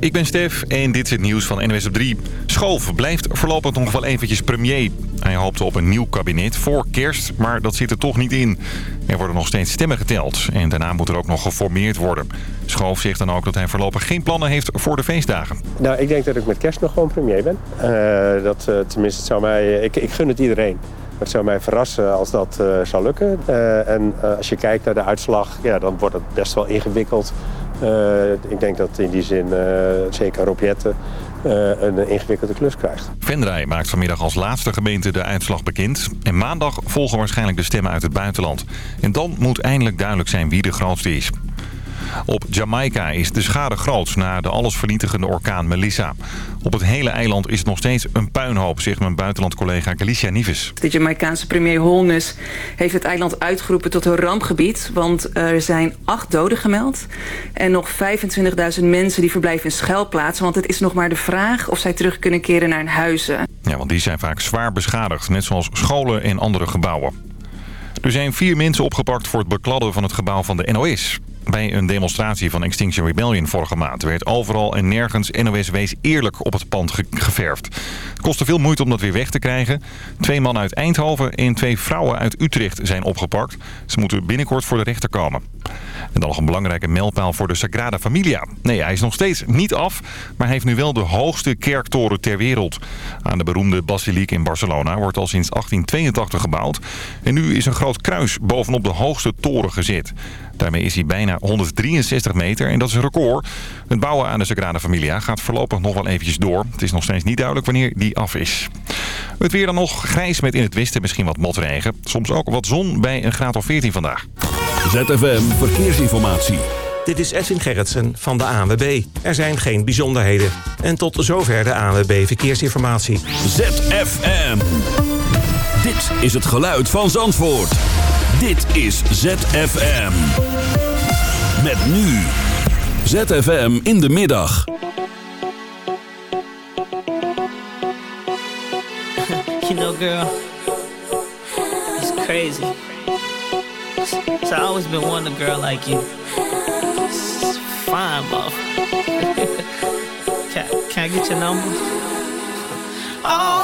Ik ben Stef en dit is het nieuws van NWS op 3. Schoof blijft voorlopig nog wel eventjes premier. Hij hoopte op een nieuw kabinet voor kerst, maar dat zit er toch niet in. Er worden nog steeds stemmen geteld en daarna moet er ook nog geformeerd worden. Schoof zegt dan ook dat hij voorlopig geen plannen heeft voor de feestdagen. Nou, ik denk dat ik met kerst nog gewoon premier ben. Uh, dat, uh, tenminste, zou mij, ik, ik gun het iedereen. Het zou mij verrassen als dat zou lukken. En als je kijkt naar de uitslag, ja, dan wordt het best wel ingewikkeld. Ik denk dat in die zin zeker Rob Jetten een ingewikkelde klus krijgt. Venray maakt vanmiddag als laatste gemeente de uitslag bekend. En maandag volgen waarschijnlijk de stemmen uit het buitenland. En dan moet eindelijk duidelijk zijn wie de grootste is. Op Jamaica is de schade groot na de allesvernietigende orkaan Melissa. Op het hele eiland is het nog steeds een puinhoop, zegt mijn buitenlandcollega Galicia Nives. De Jamaicaanse premier Holness heeft het eiland uitgeroepen tot een rampgebied. Want er zijn acht doden gemeld. En nog 25.000 mensen die verblijven in schuilplaatsen. Want het is nog maar de vraag of zij terug kunnen keren naar hun huizen. Ja, want die zijn vaak zwaar beschadigd. Net zoals scholen en andere gebouwen. Er zijn vier mensen opgepakt voor het bekladden van het gebouw van de NOS. Bij een demonstratie van Extinction Rebellion vorige maand werd overal en nergens NOS Wees eerlijk op het pand geverfd. Het kostte veel moeite om dat weer weg te krijgen. Twee mannen uit Eindhoven en twee vrouwen uit Utrecht zijn opgepakt. Ze moeten binnenkort voor de rechter komen. En dan nog een belangrijke mijlpaal voor de Sagrada Familia. Nee, hij is nog steeds niet af, maar hij heeft nu wel de hoogste kerktoren ter wereld. Aan de beroemde basiliek in Barcelona wordt al sinds 1882 gebouwd. En nu is een groot kruis bovenop de hoogste toren gezet. Daarmee is hij bijna 163 meter en dat is een record. Het bouwen aan de Sagrada Familia gaat voorlopig nog wel eventjes door. Het is nog steeds niet duidelijk wanneer die af is. Het weer dan nog grijs met in het westen misschien wat motregen. Soms ook wat zon bij een graad of 14 vandaag. ZFM Verkeersinformatie. Dit is Edwin Gerritsen van de ANWB. Er zijn geen bijzonderheden. En tot zover de ANWB Verkeersinformatie. ZFM. Dit is het geluid van Zandvoort. Dit is ZFM. Met nu. ZFM in de middag. You know, girl, it's crazy. So I always been wanting a girl like you. It's fine, buff. can, can I get your number? Oh,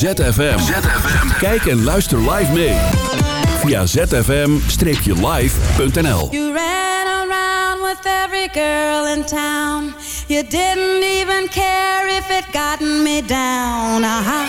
ZFM. Kijk en luister live mee. Via zfm-live.nl You ran around with every girl in town. You didn't even care if it gotten me down. Aha.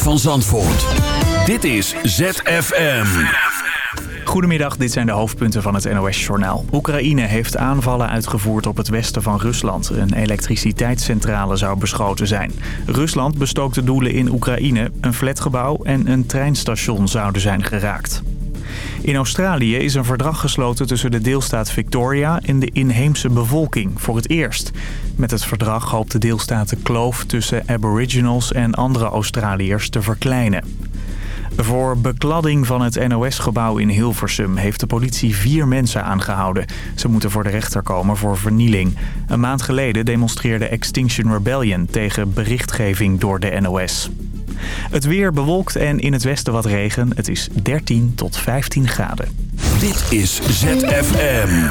Van Zandvoort. Dit is ZFM. Goedemiddag, dit zijn de hoofdpunten van het NOS-journaal. Oekraïne heeft aanvallen uitgevoerd op het westen van Rusland. Een elektriciteitscentrale zou beschoten zijn. Rusland bestookte doelen in Oekraïne. Een flatgebouw en een treinstation zouden zijn geraakt. In Australië is een verdrag gesloten tussen de deelstaat Victoria en de inheemse bevolking voor het eerst. Met het verdrag hoopt de deelstaat de kloof tussen aboriginals en andere Australiërs te verkleinen. Voor bekladding van het NOS-gebouw in Hilversum heeft de politie vier mensen aangehouden. Ze moeten voor de rechter komen voor vernieling. Een maand geleden demonstreerde Extinction Rebellion tegen berichtgeving door de NOS. Het weer bewolkt en in het westen wat regen. Het is 13 tot 15 graden. Dit is ZFM.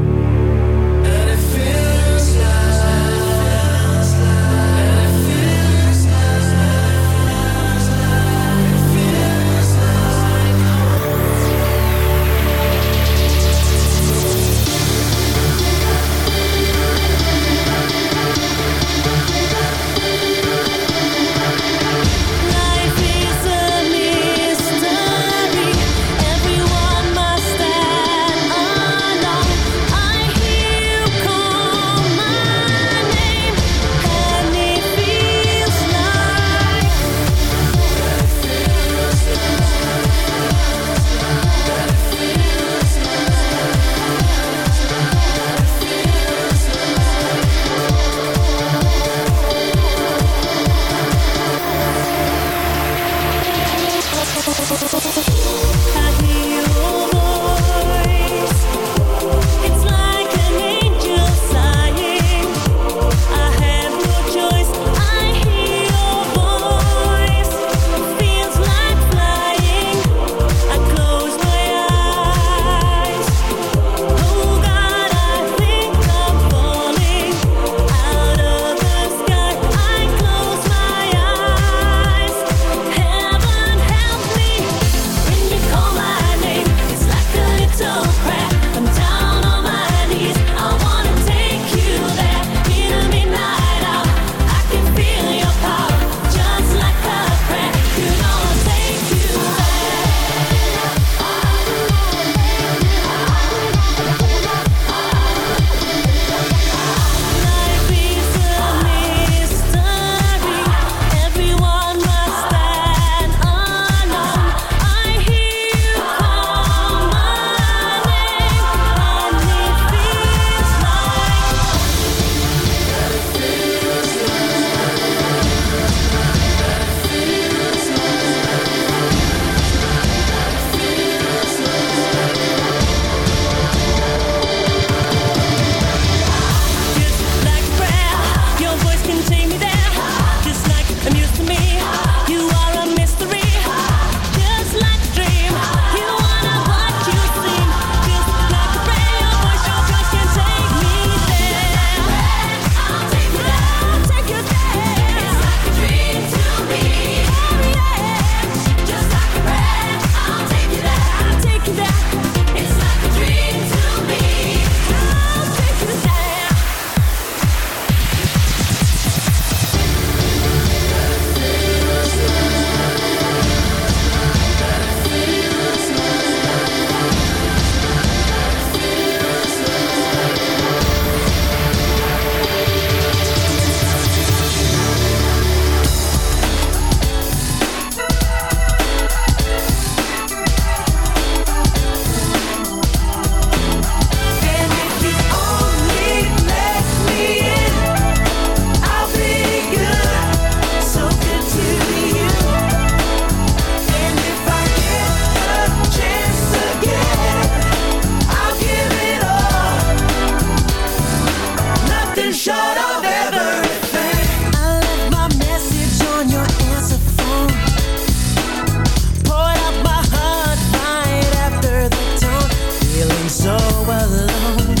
alone.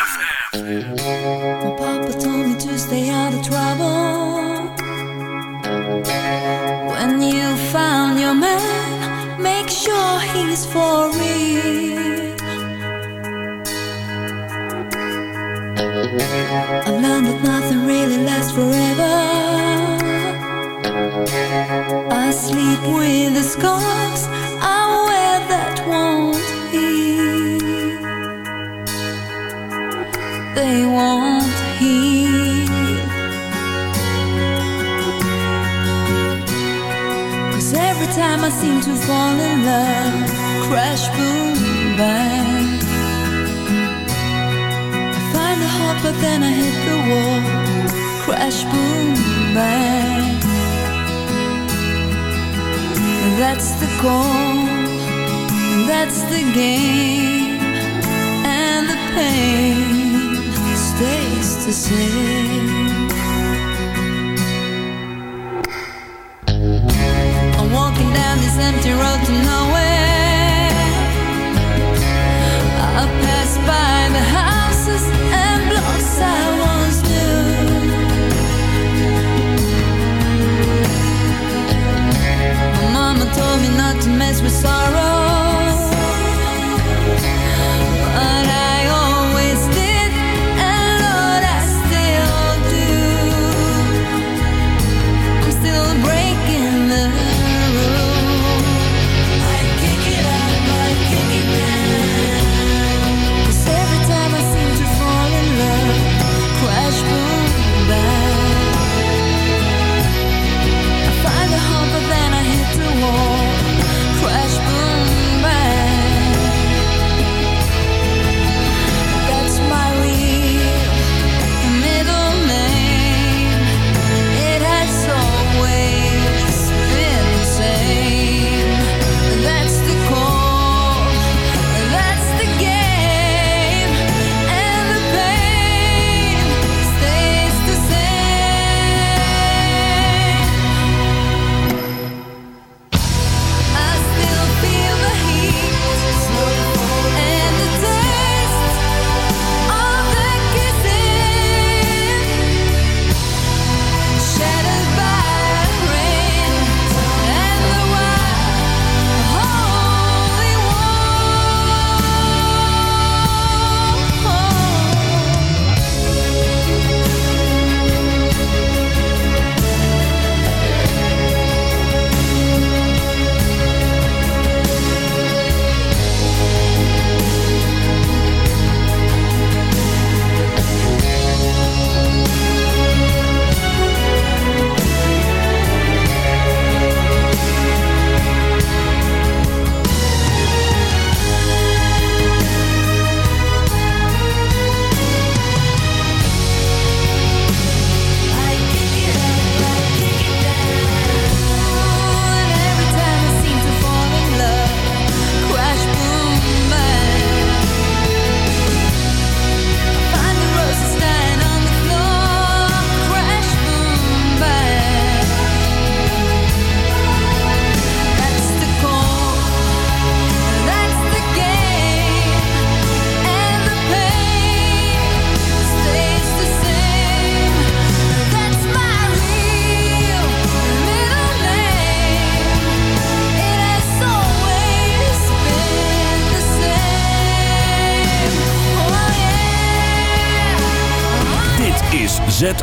seem to fall in love. Crash, boom, bang. I find the heart, but then I hit the wall. Crash, boom, bang. That's the goal. That's the game. And the pain stays the same. empty road to nowhere. I pass by the houses and blocks I once knew. My mama told me not to mess with. Someone